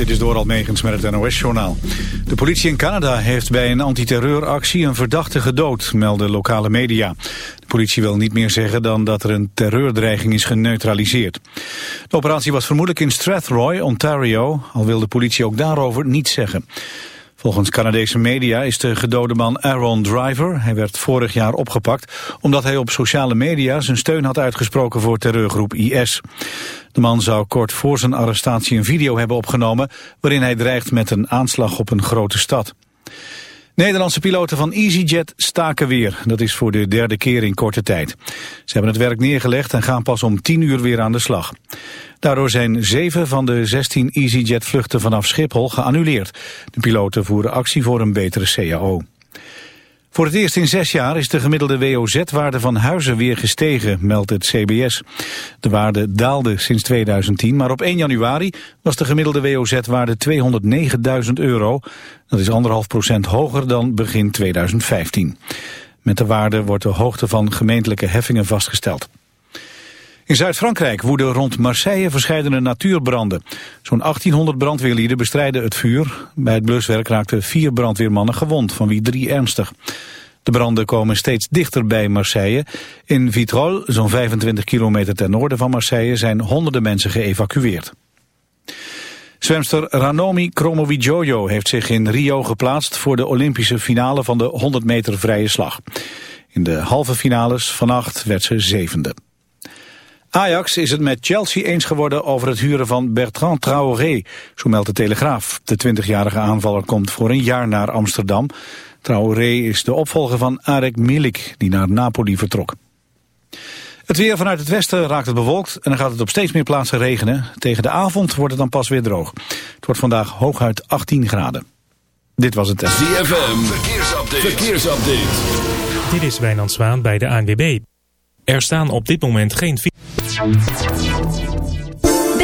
Dit is Doral Megens met het NOS-journaal. De politie in Canada heeft bij een antiterreuractie een verdachte gedood, melden lokale media. De politie wil niet meer zeggen dan dat er een terreurdreiging is geneutraliseerd. De operatie was vermoedelijk in Strathroy, Ontario, al wil de politie ook daarover niets zeggen. Volgens Canadese media is de gedode man Aaron Driver. Hij werd vorig jaar opgepakt omdat hij op sociale media zijn steun had uitgesproken voor terreurgroep IS. De man zou kort voor zijn arrestatie een video hebben opgenomen waarin hij dreigt met een aanslag op een grote stad. Nederlandse piloten van EasyJet staken weer. Dat is voor de derde keer in korte tijd. Ze hebben het werk neergelegd en gaan pas om 10 uur weer aan de slag. Daardoor zijn zeven van de 16 EasyJet-vluchten vanaf Schiphol geannuleerd. De piloten voeren actie voor een betere CAO. Voor het eerst in zes jaar is de gemiddelde WOZ-waarde van huizen weer gestegen, meldt het CBS. De waarde daalde sinds 2010, maar op 1 januari was de gemiddelde WOZ-waarde 209.000 euro. Dat is anderhalf procent hoger dan begin 2015. Met de waarde wordt de hoogte van gemeentelijke heffingen vastgesteld. In Zuid-Frankrijk woeden rond Marseille verscheidene natuurbranden. Zo'n 1800 brandweerlieden bestrijden het vuur. Bij het bluswerk raakten vier brandweermannen gewond, van wie drie ernstig. De branden komen steeds dichter bij Marseille. In Vitrolles, zo'n 25 kilometer ten noorden van Marseille, zijn honderden mensen geëvacueerd. Zwemster Ranomi Kromowidjojo heeft zich in Rio geplaatst voor de Olympische finale van de 100 meter vrije slag. In de halve finales vannacht werd ze zevende. Ajax is het met Chelsea eens geworden over het huren van Bertrand Traoré, zo meldt de Telegraaf. De 20-jarige aanvaller komt voor een jaar naar Amsterdam. Traoré is de opvolger van Arek Milik, die naar Napoli vertrok. Het weer vanuit het westen raakt het bewolkt en dan gaat het op steeds meer plaatsen regenen. Tegen de avond wordt het dan pas weer droog. Het wordt vandaag hooguit 18 graden. Dit was het test. ZFM, verkeersupdate. verkeersupdate. Dit is Wijnand Zwaan bij de ANWB. Er staan op dit moment geen... Thank you.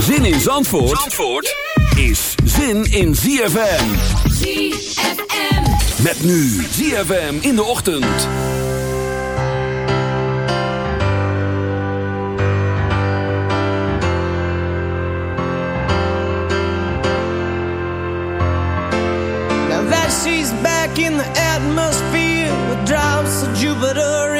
Zin in Zandvoort, Zandvoort is zin in ZFM. ZFM. Met nu ZFM in de ochtend. Now that she's back in the atmosphere with drops of Jupiter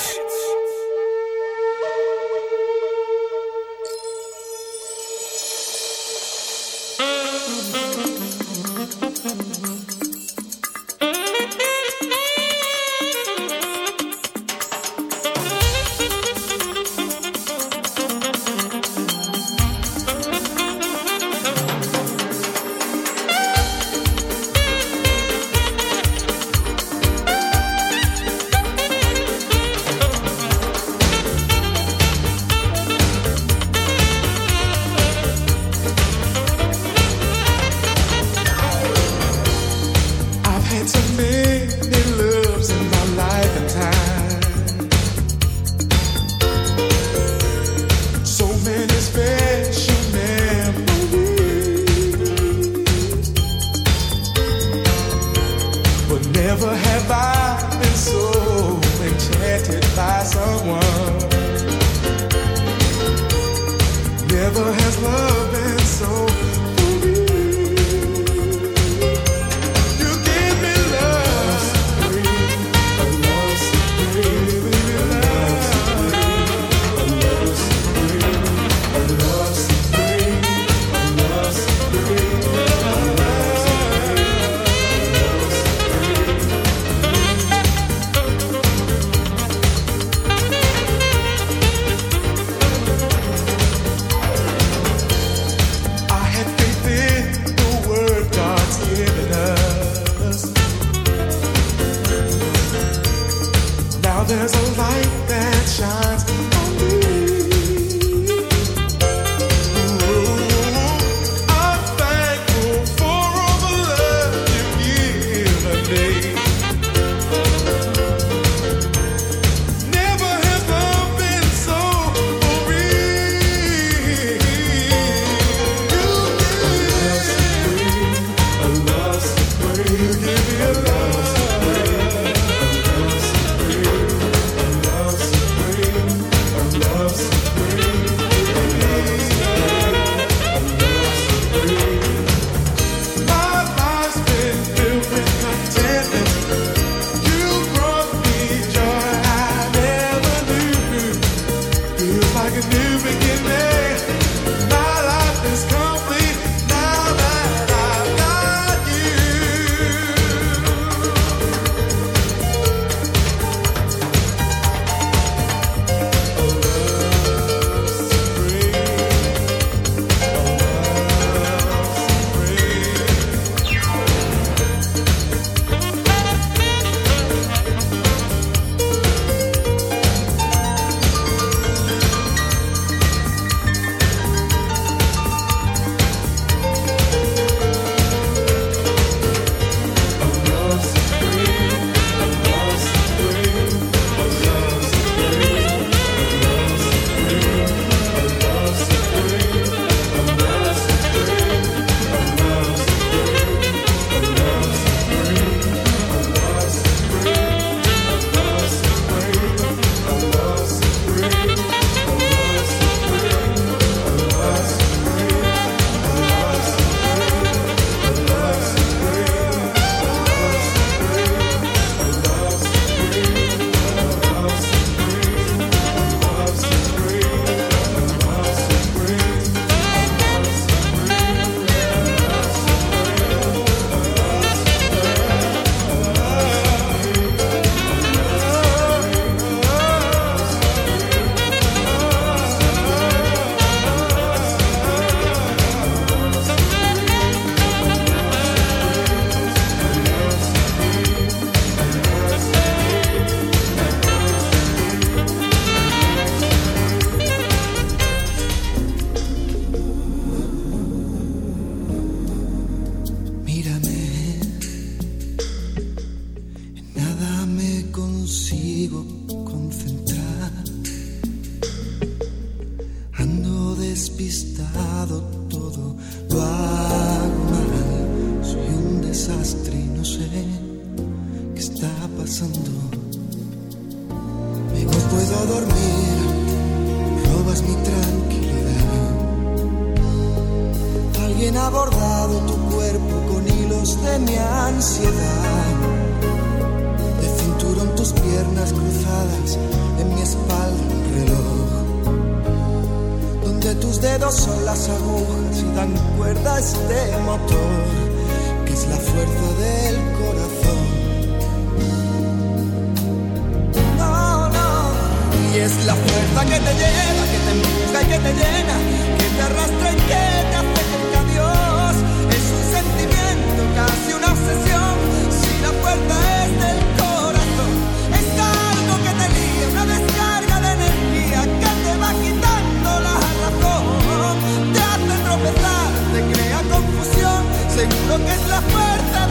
Seguro que es la fuerza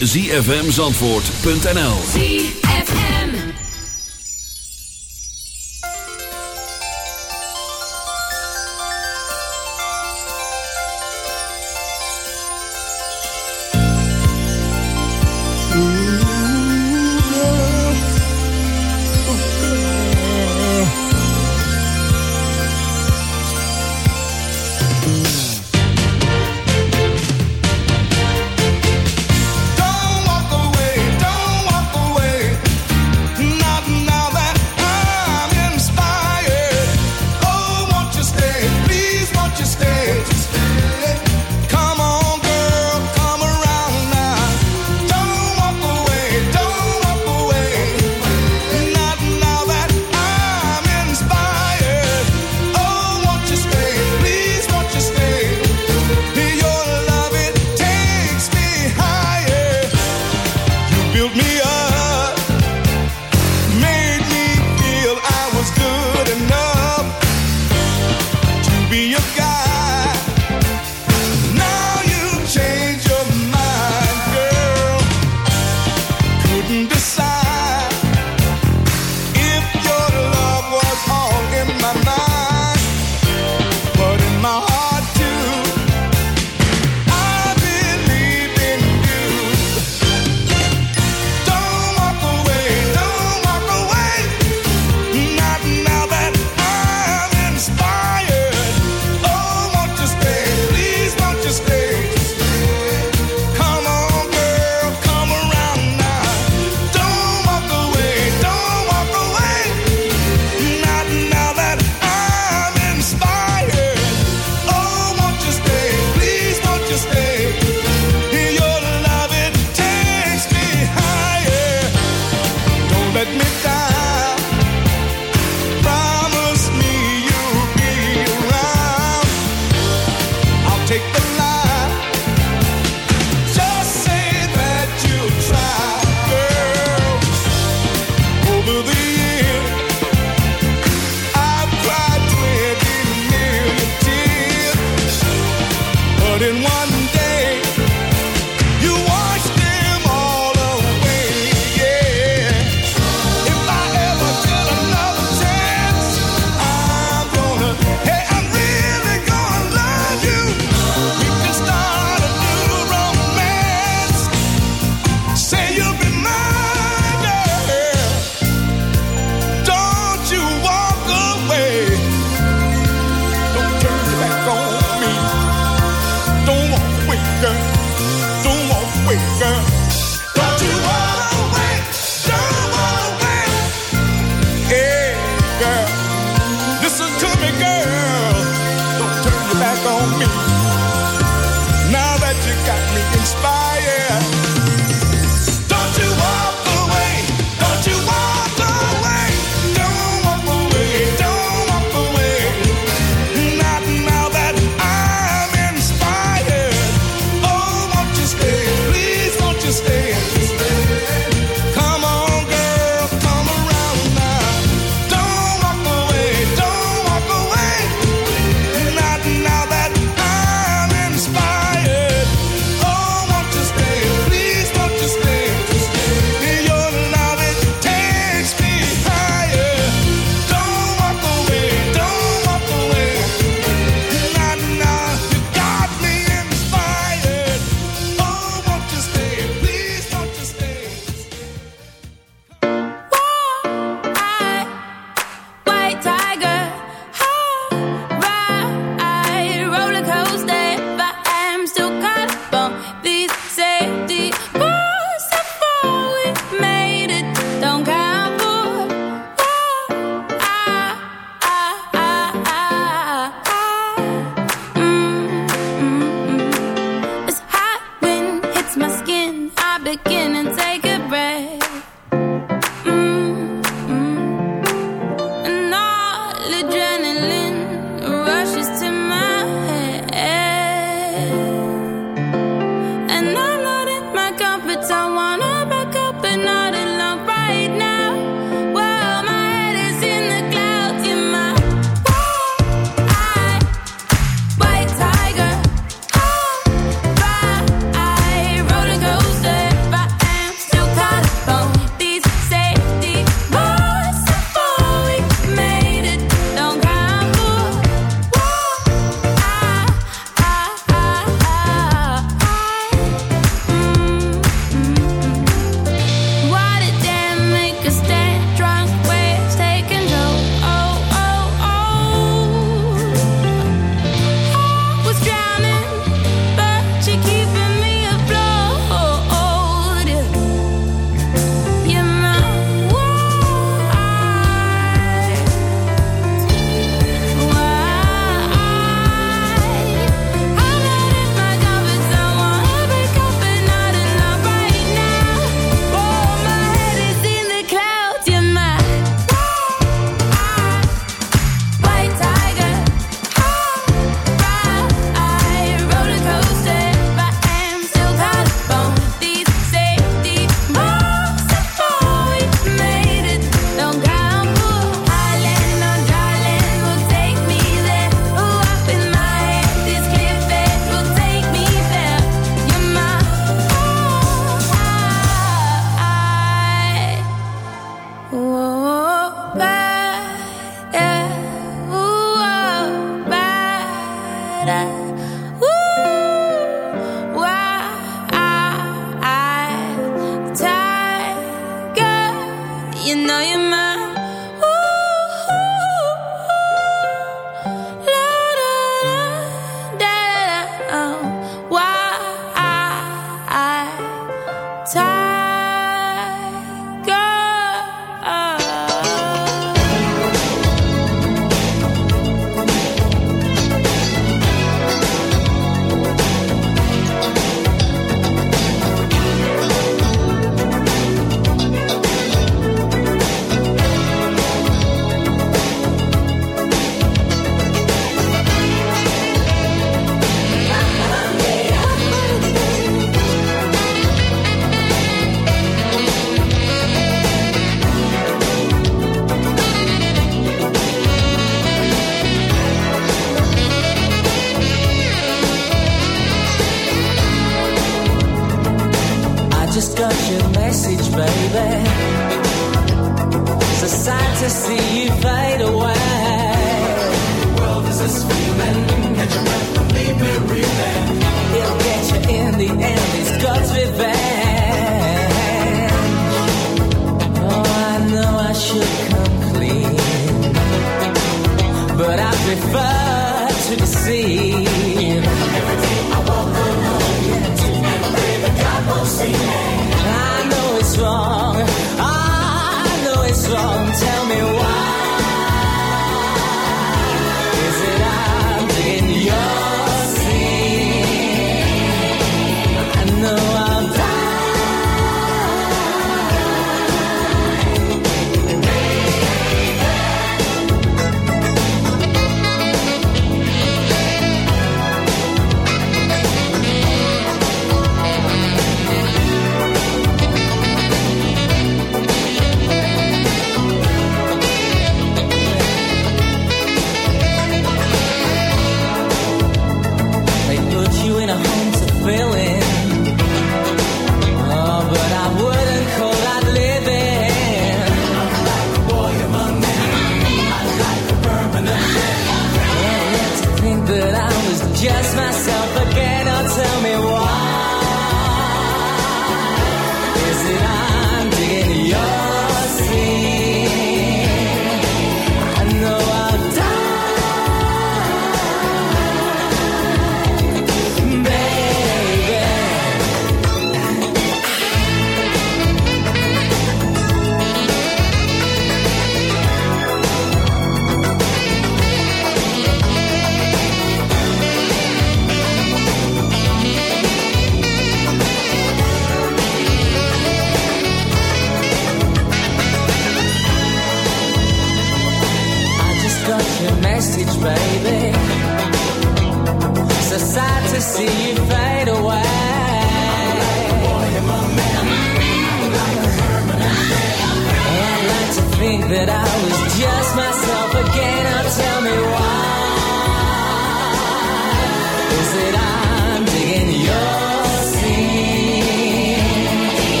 www.zfmzandvoort.nl